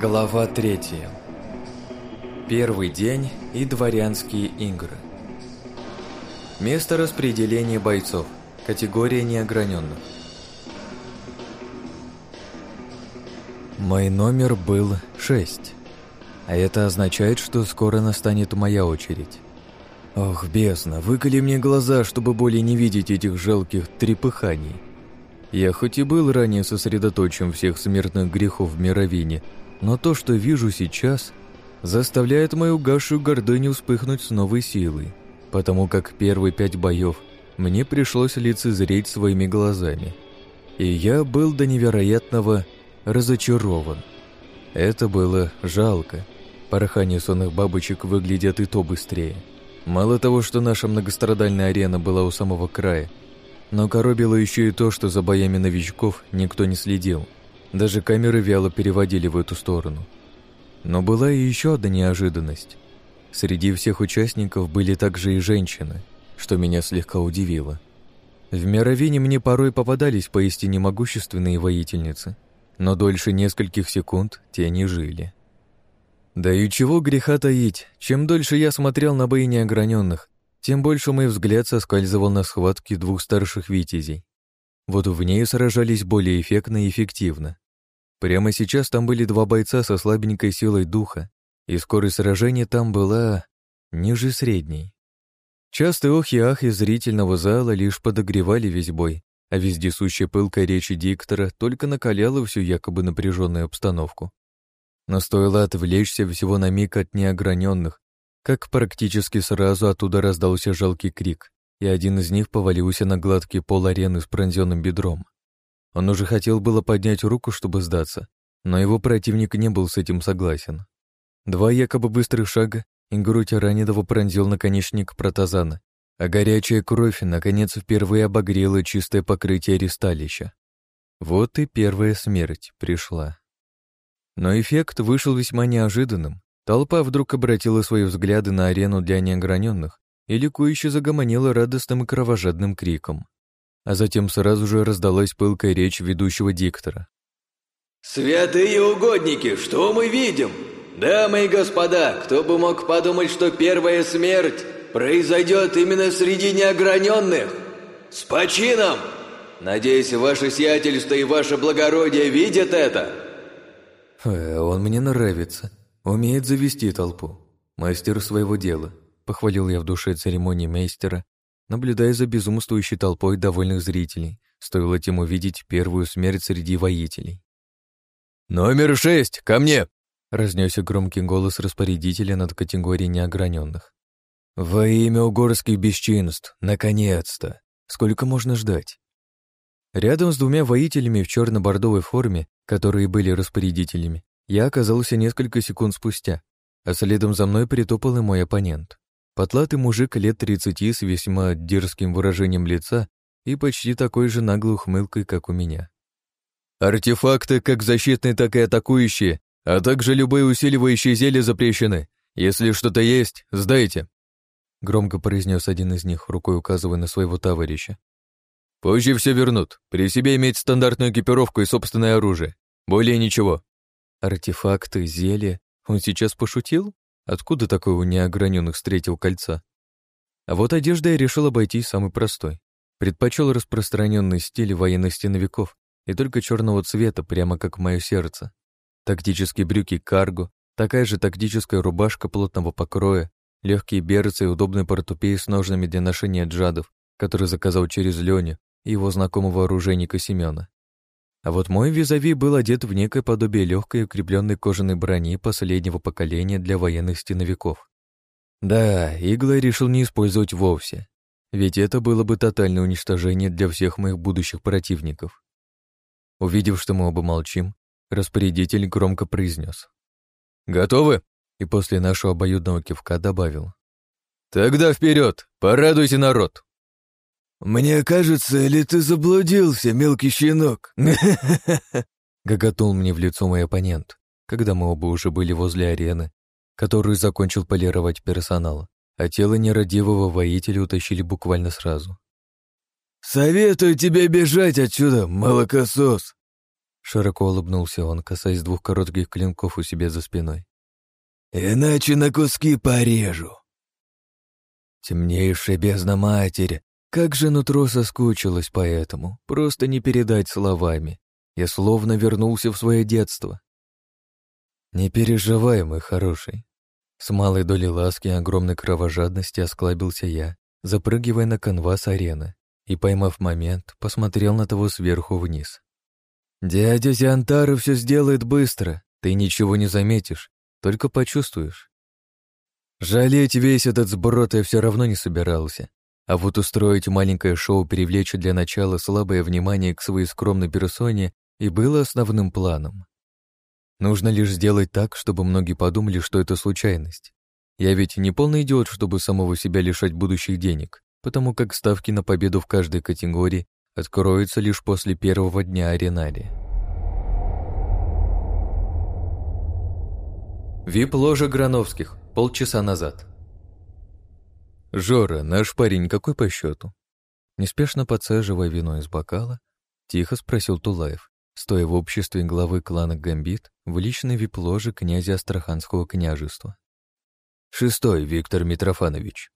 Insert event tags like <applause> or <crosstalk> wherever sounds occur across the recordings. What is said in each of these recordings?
Глава третья. Первый день и дворянские игры. Место распределения бойцов. Категория неограненных. Мой номер был 6. А это означает, что скоро настанет моя очередь. Ох, бездна, выколи мне глаза, чтобы более не видеть этих жалких трепыханий. Я хоть и был ранее сосредоточен всех смертных грехов в мировине, но то, что вижу сейчас, заставляет мою гасшую гордыню вспыхнуть с новой силой, потому как первые пять боев мне пришлось лицезреть своими глазами. И я был до невероятного разочарован. Это было жалко. Порхание сонных бабочек выглядят и то быстрее. Мало того, что наша многострадальная арена была у самого края, но коробило еще и то, что за боями новичков никто не следил – даже камеры вяло переводили в эту сторону. Но была и еще одна неожиданность. Среди всех участников были также и женщины, что меня слегка удивило. В Мировине мне порой попадались поистине могущественные воительницы, но дольше нескольких секунд те не жили. Да и чего греха таить, чем дольше я смотрел на бои неограненных, тем больше мой взгляд соскальзывал на схватки двух старших витязей. Вот в ней сражались более эффектно и эффективно. Прямо сейчас там были два бойца со слабенькой силой духа, и скорость сражения там была ниже средней. Частые охи и ахи зрительного зала лишь подогревали весь бой, а вездесущая пылкая речи диктора только накаляла всю якобы напряженную обстановку. Но стоило отвлечься всего на миг от неограненных, как практически сразу оттуда раздался жалкий крик, и один из них повалился на гладкий пол арены с пронзенным бедром. Он уже хотел было поднять руку, чтобы сдаться, но его противник не был с этим согласен. Два якобы быстрых шага, и грудь раненого пронзил наконечник протазана, а горячая кровь, наконец, впервые обогрела чистое покрытие ресталища. Вот и первая смерть пришла. Но эффект вышел весьма неожиданным. Толпа вдруг обратила свои взгляды на арену для неограненных и ликующе загомонила радостным и кровожадным криком а затем сразу же раздалась пылкая речь ведущего диктора. «Святые угодники, что мы видим? Дамы и господа, кто бы мог подумать, что первая смерть произойдет именно среди неограненных? С почином! Надеюсь, ваше сиятельство и ваше благородие видят это!» э, «Он мне нравится. Умеет завести толпу. Мастер своего дела», — похвалил я в душе церемонии мейстера наблюдая за безумствующей толпой довольных зрителей. Стоило тем увидеть первую смерть среди воителей. «Номер шесть, ко мне!» — разнесся громкий голос распорядителя над категорией неограненных. «Во имя угорских бесчинств! Наконец-то! Сколько можно ждать?» Рядом с двумя воителями в черно-бордовой форме, которые были распорядителями, я оказался несколько секунд спустя, а следом за мной притопал и мой оппонент. Потлатый мужик лет тридцати с весьма дерзким выражением лица и почти такой же наглой ухмылкой, как у меня. «Артефакты, как защитные, так и атакующие, а также любые усиливающие зелья запрещены. Если что-то есть, сдайте», — громко произнес один из них, рукой указывая на своего товарища. «Позже все вернут. При себе иметь стандартную экипировку и собственное оружие. Более ничего». «Артефакты, зелья? Он сейчас пошутил?» Откуда такое у неограненных встретил кольца? А вот одежда я решил обойти самый простой. Предпочел распространенный стиль военных стеновиков и только черного цвета, прямо как мое сердце. Тактические брюки карго, такая же тактическая рубашка плотного покроя, легкие берцы и удобный портупей с ножными для ношения джадов, который заказал через Леню и его знакомого оружейника Семена. А вот мой визави был одет в некое подобие легкой укрепленной кожаной брони последнего поколения для военных стеновиков. Да, иглы решил не использовать вовсе, ведь это было бы тотальное уничтожение для всех моих будущих противников. Увидев, что мы оба молчим, распорядитель громко произнес. «Готовы?» и после нашего обоюдного кивка добавил. «Тогда вперед! Порадуйте народ!» «Мне кажется, или ты заблудился, мелкий щенок?» <laughs> Гоготнул мне в лицо мой оппонент, когда мы оба уже были возле арены, которую закончил полировать персонал, а тело нерадивого воителя утащили буквально сразу. «Советую тебе бежать отсюда, молокосос!» Широко улыбнулся он, касаясь двух коротких клинков у себя за спиной. «Иначе на куски порежу». Темнейшая бездна матери, как же нутро соскучилось по этому, просто не передать словами. Я словно вернулся в свое детство. Не переживай, мой хороший. С малой долей ласки и огромной кровожадности осклабился я, запрыгивая на канвас арены и, поймав момент, посмотрел на того сверху вниз. «Дядя Зиантару все сделает быстро, ты ничего не заметишь, только почувствуешь». Жалеть весь этот сброд я все равно не собирался, а вот устроить маленькое шоу, привлечь для начала слабое внимание к своей скромной персоне и было основным планом. Нужно лишь сделать так, чтобы многие подумали, что это случайность. Я ведь не полный идиот, чтобы самого себя лишать будущих денег, потому как ставки на победу в каждой категории откроются лишь после первого дня аренария. Вип-ложа Грановских. Полчаса назад. «Жора, наш парень какой по счету?» Неспешно подсаживая вино из бокала, тихо спросил Тулаев, стоя в обществе главы клана Гамбит в личной вип-ложе князя Астраханского княжества. «Шестой, Виктор Митрофанович».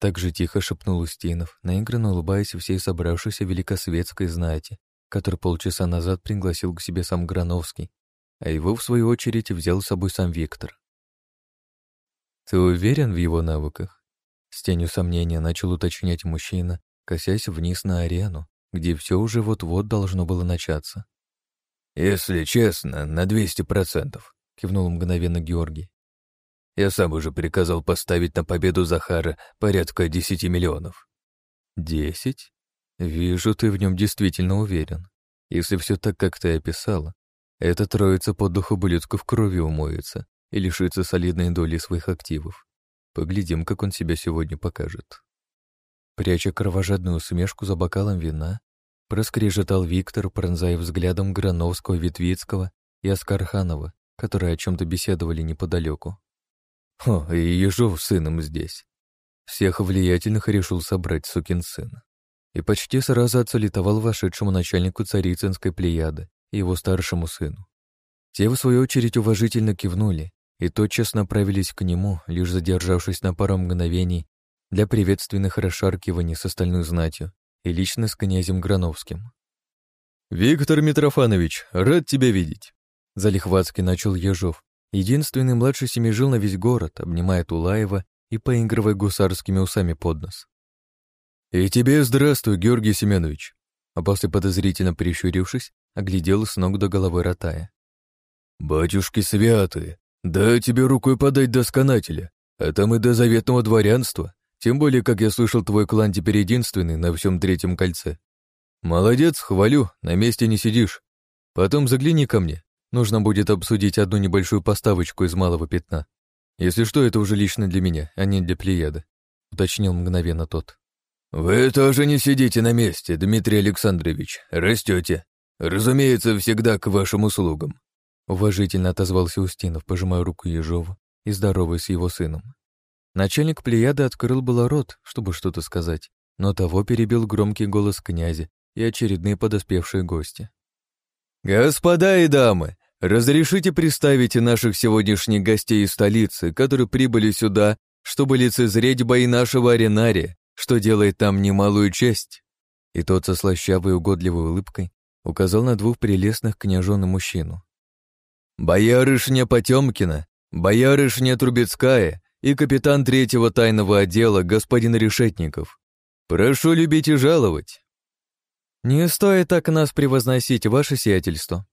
Так же тихо шепнул Устинов, наигранно улыбаясь всей собравшейся великосветской знати, который полчаса назад пригласил к себе сам Грановский, а его, в свою очередь, взял с собой сам Виктор. «Ты уверен в его навыках?» С тенью сомнения начал уточнять мужчина, косясь вниз на арену, где все уже вот-вот должно было начаться. «Если честно, на двести процентов», — кивнул мгновенно Георгий. «Я сам уже приказал поставить на победу Захара порядка десяти миллионов». «Десять? Вижу, ты в нем действительно уверен. Если все так, как ты описала, эта троица под дух ублюдков крови умоется и лишится солидной доли своих активов. Поглядим, как он себя сегодня покажет. Пряча кровожадную усмешку за бокалом вина, проскрежетал Виктор, пронзая взглядом Грановского, Витвицкого и Аскарханова, которые о чем-то беседовали неподалеку. О, и Ежов с сыном здесь. Всех влиятельных решил собрать сукин сын. И почти сразу отсалитовал вошедшему начальнику царицынской плеяды и его старшему сыну. Те, в свою очередь, уважительно кивнули и тотчас направились к нему, лишь задержавшись на пару мгновений для приветственных расшаркиваний с остальной знатью и лично с князем Грановским. «Виктор Митрофанович, рад тебя видеть!» Залихватски начал Ежов, единственный младший семижил на весь город, обнимая Тулаева и поигрывая гусарскими усами под нос. «И тебе здравствуй, Георгий Семенович!» А после подозрительно прищурившись, оглядел с ног до головы ротая. «Батюшки святые, да тебе рукой подать до сканателя, а там и до заветного дворянства. Тем более, как я слышал, твой клан теперь единственный на всем третьем кольце. Молодец, хвалю, на месте не сидишь. Потом загляни ко мне. Нужно будет обсудить одну небольшую поставочку из малого пятна. Если что, это уже лично для меня, а не для Плеяда», — уточнил мгновенно тот. «Вы тоже не сидите на месте, Дмитрий Александрович, растете. Разумеется, всегда к вашим услугам. Уважительно отозвался Устинов, пожимая руку Ежова и здоровый с его сыном. Начальник Плеяды открыл было рот, чтобы что-то сказать, но того перебил громкий голос князя и очередные подоспевшие гости. «Господа и дамы, разрешите представить наших сегодняшних гостей из столицы, которые прибыли сюда, чтобы лицезреть бои нашего аренария, что делает там немалую честь». И тот со слащавой угодливой улыбкой указал на двух прелестных княжон и мужчину. Боярышня Потемкина, боярышня Трубецкая и капитан третьего тайного отдела господин Решетников. Прошу любить и жаловать. Не стоит так нас превозносить, ваше сиятельство.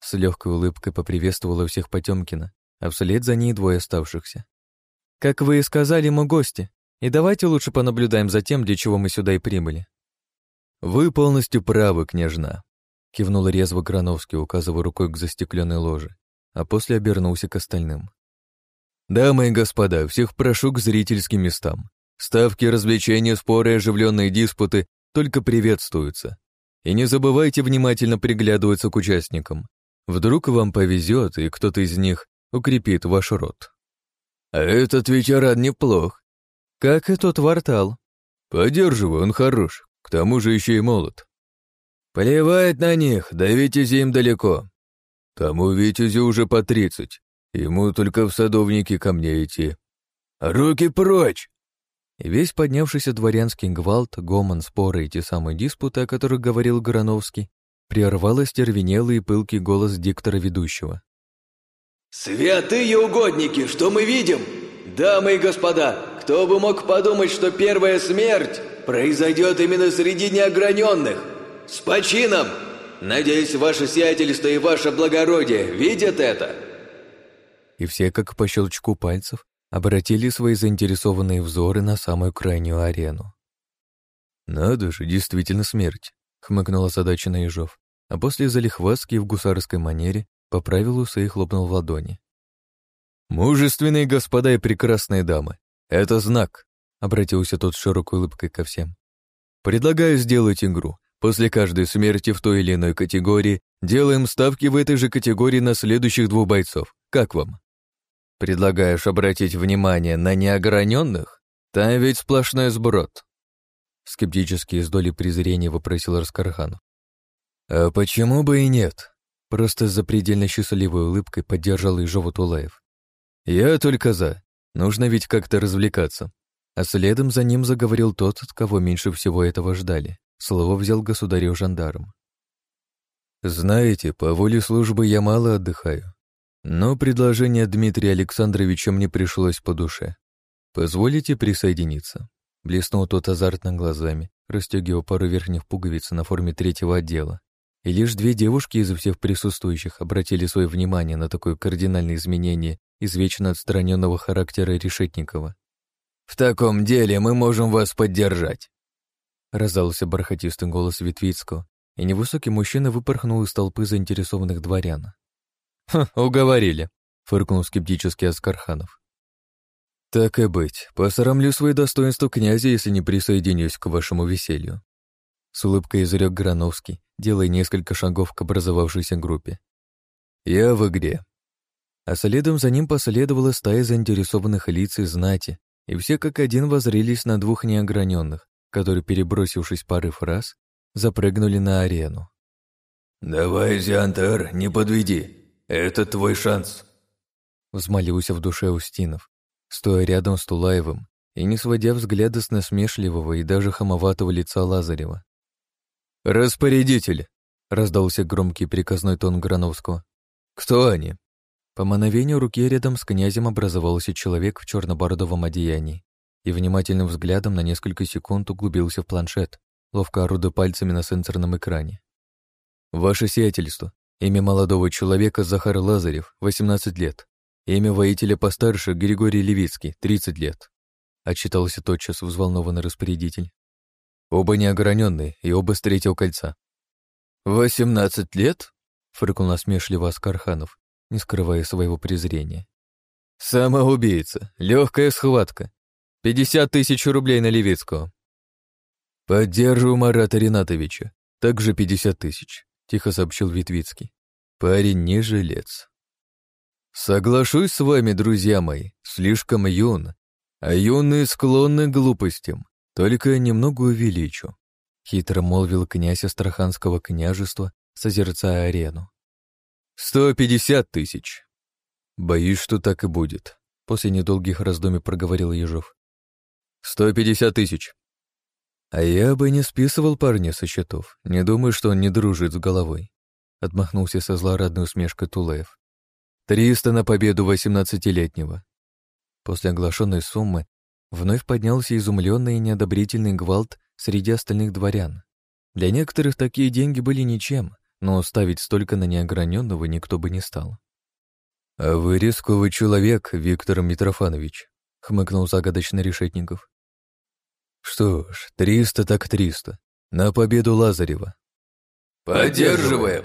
С легкой улыбкой поприветствовала всех Потемкина, а вслед за ней двое оставшихся. Как вы и сказали, мы гости, и давайте лучше понаблюдаем за тем, для чего мы сюда и прибыли. Вы полностью правы, княжна, кивнул резво Грановский, указывая рукой к застекленной ложе а после обернулся к остальным. «Дамы и господа, всех прошу к зрительским местам. Ставки, развлечения, споры и оживленные диспуты только приветствуются. И не забывайте внимательно приглядываться к участникам. Вдруг вам повезет, и кто-то из них укрепит ваш род. А этот ветеран неплох. Как и тот вартал. Поддерживаю, он хорош, к тому же еще и молод. «Плевать на них, до Витязи им далеко. Тому Витязи уже по тридцать, ему только в садовнике ко мне идти. Руки прочь!» Весь поднявшийся дворянский гвалт, гомон, споры и те самые диспуты, о которых говорил Грановский, прервал остервенелый и пылкий голос диктора ведущего. «Святые угодники, что мы видим? Дамы и господа, кто бы мог подумать, что первая смерть произойдет именно среди неограненных? С почином! Надеюсь, ваше сиятельство и ваше благородие видят это?» И все, как по щелчку пальцев, обратили свои заинтересованные взоры на самую крайнюю арену. «Надо же, действительно смерть», — хмыкнул озадаченный Ежов, а после залихваски в гусарской манере поправил усы и хлопнул в ладони. «Мужественные господа и прекрасные дамы, это знак», — обратился тот широкой улыбкой ко всем. «Предлагаю сделать игру. После каждой смерти в той или иной категории делаем ставки в этой же категории на следующих двух бойцов. Как вам?» Предлагаешь обратить внимание на неограненных? Там ведь сплошной сброд. Скептически из доли презрения вопросил Раскарханов. А почему бы и нет? Просто с запредельно счастливой улыбкой поддержал Ижова Тулаев. Я только за. Нужно ведь как-то развлекаться. А следом за ним заговорил тот, от кого меньше всего этого ждали. Слово взял государев жандарм. «Знаете, по воле службы я мало отдыхаю. Но предложение Дмитрия Александровича мне пришлось по душе. «Позволите присоединиться?» Блеснул тот азартно глазами, расстегивая пару верхних пуговиц на форме третьего отдела. И лишь две девушки из всех присутствующих обратили свое внимание на такое кардинальное изменение из вечно отстраненного характера Решетникова. «В таком деле мы можем вас поддержать!» Раздался бархатистый голос Витвицкого, и невысокий мужчина выпорхнул из толпы заинтересованных дворян. «Ха, уговорили», — фыркнул скептически Аскарханов. «Так и быть, посрамлю свои достоинства князя, если не присоединюсь к вашему веселью». С улыбкой изрек Грановский, делая несколько шагов к образовавшейся группе. «Я в игре». А следом за ним последовала стая заинтересованных лиц и знати, и все как один возрились на двух неограненных, которые, перебросившись пары фраз, запрыгнули на арену. «Давай, Зиантер, не подведи!» «Это твой шанс», — взмолился в душе Устинов, стоя рядом с Тулаевым и не сводя взгляда с насмешливого и даже хамоватого лица Лазарева. «Распорядитель!» — раздался громкий приказной тон Грановского. «Кто они?» По мановению руки рядом с князем образовался человек в чернобородовом одеянии и внимательным взглядом на несколько секунд углубился в планшет, ловко орудуя пальцами на сенсорном экране. «Ваше сиятельство, Имя молодого человека Захар Лазарев, 18 лет. Имя воителя постарше Григорий Левицкий, 30 лет. Отчитался тотчас взволнованный распорядитель. Оба неограненные и оба с третьего кольца. «Восемнадцать лет?» — фыркнул насмешливо Аскарханов, не скрывая своего презрения. «Самоубийца. Легкая схватка. Пятьдесят тысяч рублей на Левицкого». «Поддерживаю Марата Ринатовича. Также пятьдесят тысяч. — тихо сообщил Витвицкий. «Парень не жилец». «Соглашусь с вами, друзья мои, слишком юн, а юные склонны к глупостям, только немного увеличу», — хитро молвил князь Астраханского княжества, созерцая арену. «Сто пятьдесят тысяч». «Боюсь, что так и будет», — после недолгих раздумий проговорил Ежов. «Сто пятьдесят тысяч», а я бы не списывал парня со счетов. Не думаю, что он не дружит с головой. Отмахнулся со злорадной усмешкой Тулеев. Триста на победу восемнадцатилетнего. После оглашенной суммы вновь поднялся изумленный и неодобрительный гвалт среди остальных дворян. Для некоторых такие деньги были ничем, но ставить столько на неограненного никто бы не стал. «А вы рисковый человек, Виктор Митрофанович», — хмыкнул загадочный Решетников. Что ж, триста так триста. На победу Лазарева. Поддерживаем!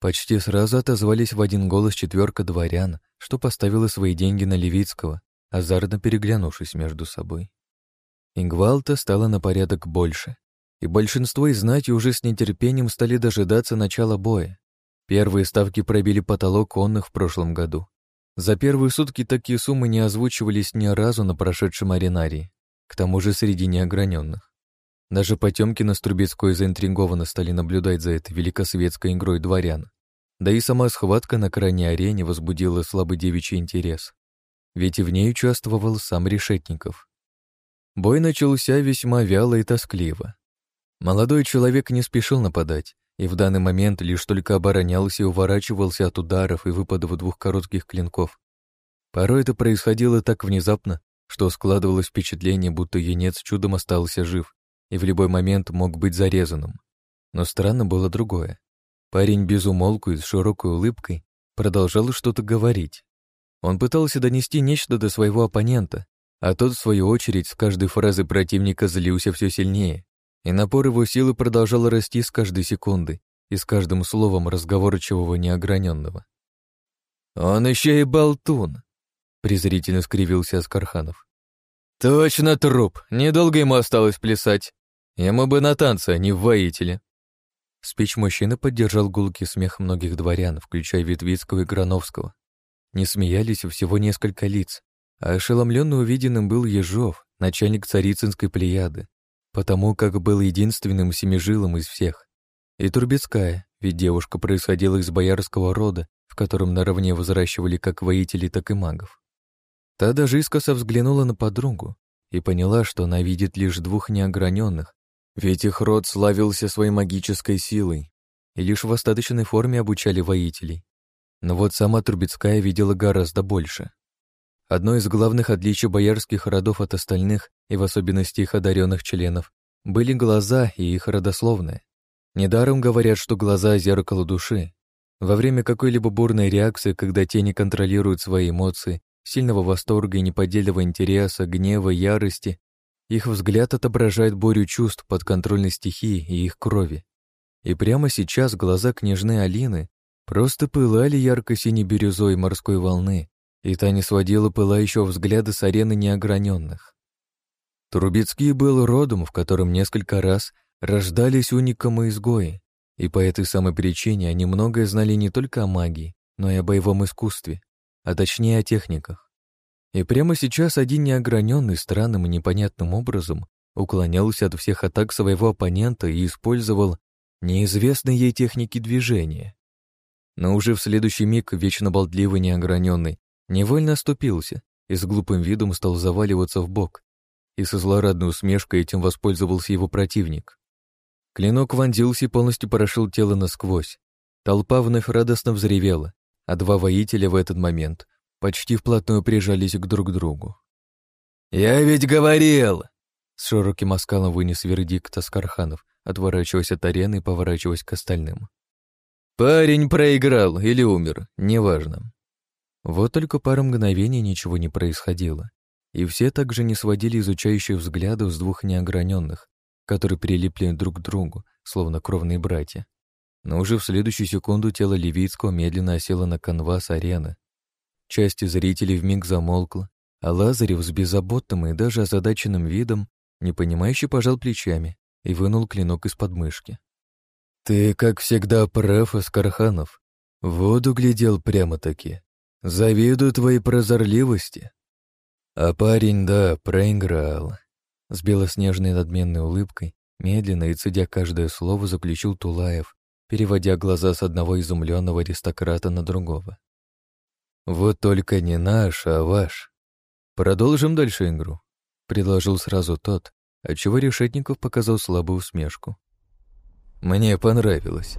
Почти сразу отозвались в один голос четверка дворян, что поставила свои деньги на Левицкого, азартно переглянувшись между собой. Ингвалта стало на порядок больше, и большинство из знати уже с нетерпением стали дожидаться начала боя. Первые ставки пробили потолок конных в прошлом году. За первые сутки такие суммы не озвучивались ни разу на прошедшем аренарии к тому же среди неограненных. Даже Потемкина с Трубецкой заинтригованно стали наблюдать за этой великосветской игрой дворян. Да и сама схватка на крайней арене возбудила слабый девичий интерес. Ведь и в ней участвовал сам Решетников. Бой начался весьма вяло и тоскливо. Молодой человек не спешил нападать, и в данный момент лишь только оборонялся и уворачивался от ударов и выпадов двух коротких клинков. Порой это происходило так внезапно, что складывалось впечатление, будто юнец чудом остался жив и в любой момент мог быть зарезанным. Но странно было другое. Парень без и с широкой улыбкой продолжал что-то говорить. Он пытался донести нечто до своего оппонента, а тот, в свою очередь, с каждой фразы противника злился все сильнее, и напор его силы продолжал расти с каждой секунды и с каждым словом разговорчивого неограненного. «Он еще и болтун!» — презрительно скривился Аскарханов. «Точно труп! Недолго ему осталось плясать. Ему бы на танцы, а не в воителе!» Спич мужчины поддержал гулкий смех многих дворян, включая Ветвицкого и Грановского. Не смеялись всего несколько лиц, а ошеломленный увиденным был Ежов, начальник царицынской плеяды, потому как был единственным семижилом из всех. И Турбецкая, ведь девушка происходила из боярского рода, в котором наравне возращивали как воителей, так и магов. Та даже искоса взглянула на подругу и поняла, что она видит лишь двух неограненных, ведь их род славился своей магической силой, и лишь в остаточной форме обучали воителей. Но вот сама Трубецкая видела гораздо больше. Одно из главных отличий боярских родов от остальных, и в особенности их одаренных членов, были глаза и их родословные. Недаром говорят, что глаза — зеркало души. Во время какой-либо бурной реакции, когда те не контролируют свои эмоции, сильного восторга и неподдельного интереса, гнева, ярости их взгляд отображает бурю чувств подконтрольной стихии и их крови. И прямо сейчас глаза княжны Алины просто пылали ярко-синей бирюзой морской волны, и та не сводила пылающего взгляда с арены неограненных. Трубецкий был родом, в котором несколько раз рождались уникам и изгои, и по этой самой причине они многое знали не только о магии, но и о боевом искусстве, а точнее о техниках. И прямо сейчас один неограненный странным и непонятным образом уклонялся от всех атак своего оппонента и использовал неизвестные ей техники движения. Но уже в следующий миг вечно болтливый неограненный невольно оступился и с глупым видом стал заваливаться в бок, и со злорадной усмешкой этим воспользовался его противник. Клинок вонзился и полностью порошил тело насквозь. Толпа вновь радостно взревела, а два воителя в этот момент почти вплотную прижались к друг другу. «Я ведь говорил!» С широким оскалом вынес вердикт Аскарханов, отворачиваясь от арены и поворачиваясь к остальным. «Парень проиграл или умер, неважно». Вот только пару мгновений ничего не происходило, и все также не сводили изучающих взглядов с двух неограненных, которые прилипли друг к другу, словно кровные братья. Но уже в следующую секунду тело Левицкого медленно осело на канвас арены, Часть зрителей вмиг замолкла, а Лазарев с беззаботным и даже озадаченным видом непонимающе пожал плечами и вынул клинок из подмышки. «Ты, как всегда, прав, Аскарханов. Воду глядел прямо-таки. Завидую твоей прозорливости». А парень, да, проиграл. С белоснежной надменной улыбкой, медленно и цедя каждое слово, заключил Тулаев, переводя глаза с одного изумленного аристократа на другого. «Вот только не наш, а ваш. Продолжим дальше игру», — предложил сразу тот, отчего Решетников показал слабую усмешку. «Мне понравилось.